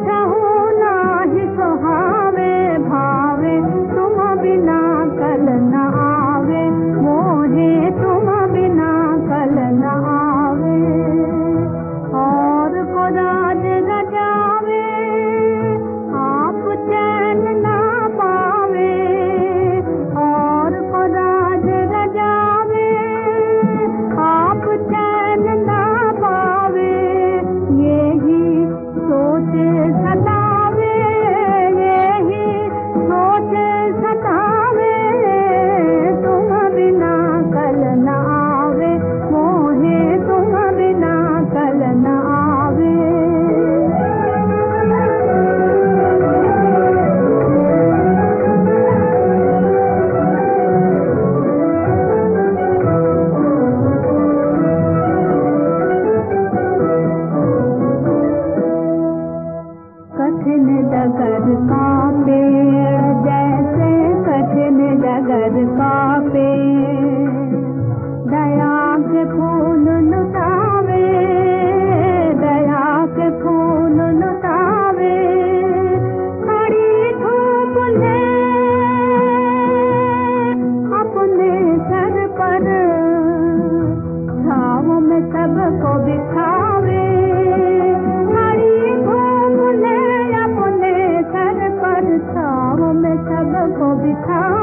चाहूँ वही पेड़